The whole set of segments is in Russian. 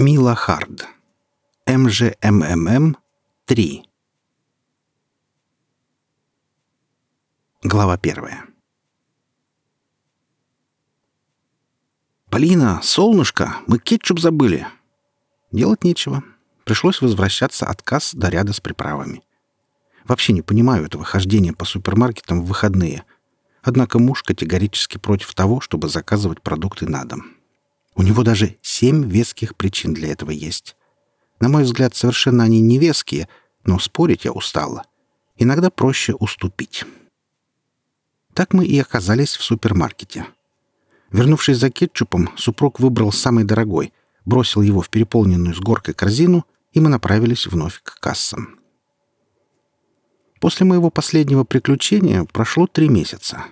Мила Хард. МЖМММ 3. Глава первая. «Полина, солнышко, мы кетчуп забыли!» Делать нечего. Пришлось возвращаться от касс до ряда с приправами. Вообще не понимаю этого хождения по супермаркетам в выходные. Однако муж категорически против того, чтобы заказывать продукты на дом. У него даже семь веских причин для этого есть. На мой взгляд, совершенно они не веские, но спорить я устала. Иногда проще уступить. Так мы и оказались в супермаркете. Вернувшись за кетчупом, супруг выбрал самый дорогой, бросил его в переполненную с горкой корзину, и мы направились вновь к кассам. После моего последнего приключения прошло три месяца.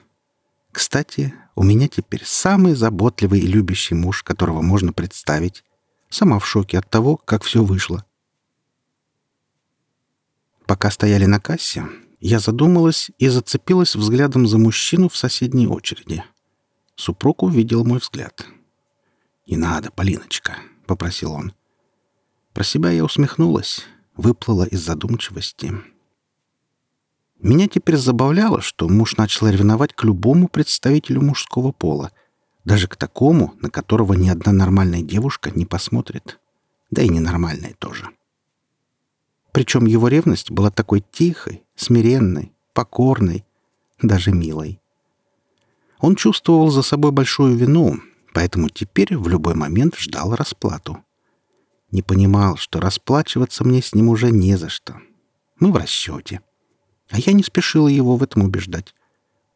Кстати, у меня теперь самый заботливый и любящий муж, которого можно представить. Сама в шоке от того, как все вышло. Пока стояли на кассе, я задумалась и зацепилась взглядом за мужчину в соседней очереди. Супруг увидел мой взгляд. «Не надо, Полиночка», — попросил он. Про себя я усмехнулась, выплыла из задумчивости. Меня теперь забавляло, что муж начал ревновать к любому представителю мужского пола, даже к такому, на которого ни одна нормальная девушка не посмотрит. Да и ненормальная тоже. Причем его ревность была такой тихой, смиренной, покорной, даже милой. Он чувствовал за собой большую вину, поэтому теперь в любой момент ждал расплату. Не понимал, что расплачиваться мне с ним уже не за что. Мы в расчете. А я не спешила его в этом убеждать.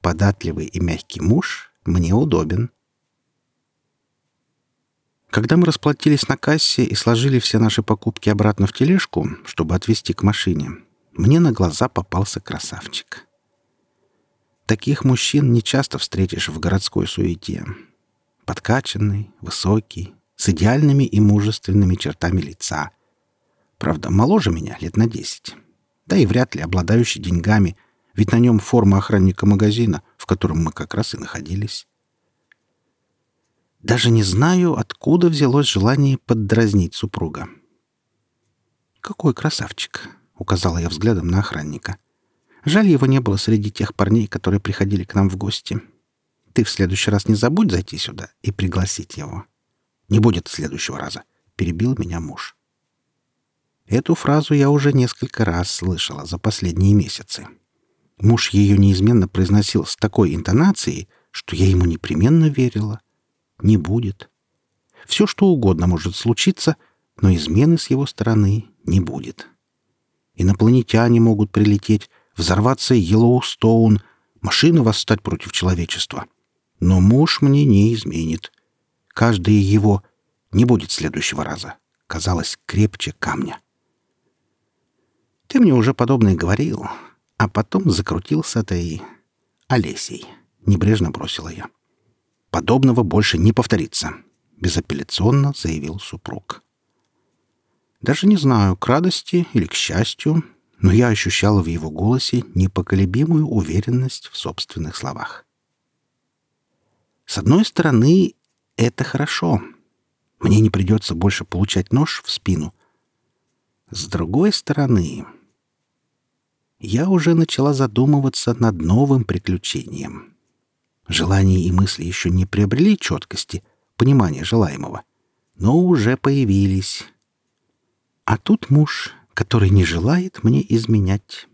Податливый и мягкий муж мне удобен. Когда мы расплатились на кассе и сложили все наши покупки обратно в тележку, чтобы отвезти к машине, мне на глаза попался красавчик. Таких мужчин не часто встретишь в городской суете. Подкачанный, высокий, с идеальными и мужественными чертами лица. Правда, моложе меня лет на десять да и вряд ли обладающий деньгами, ведь на нем форма охранника магазина, в котором мы как раз и находились. Даже не знаю, откуда взялось желание поддразнить супруга. «Какой красавчик!» — указала я взглядом на охранника. «Жаль, его не было среди тех парней, которые приходили к нам в гости. Ты в следующий раз не забудь зайти сюда и пригласить его». «Не будет следующего раза», — перебил меня муж. Эту фразу я уже несколько раз слышала за последние месяцы. Муж ее неизменно произносил с такой интонацией, что я ему непременно верила. Не будет. Все, что угодно может случиться, но измены с его стороны не будет. Инопланетяне могут прилететь, взорваться Йеллоустоун, машины восстать против человечества. Но муж мне не изменит. Каждое его не будет следующего раза. Казалось крепче камня. Ты мне уже подобное говорил, а потом закрутил с этой Олесей. Небрежно бросила я. Подобного больше не повторится, безапелляционно заявил супруг. Даже не знаю, к радости или к счастью, но я ощущала в его голосе непоколебимую уверенность в собственных словах. С одной стороны, это хорошо. Мне не придется больше получать нож в спину. С другой стороны, я уже начала задумываться над новым приключением. Желания и мысли еще не приобрели четкости, понимания желаемого, но уже появились. А тут муж, который не желает мне изменять.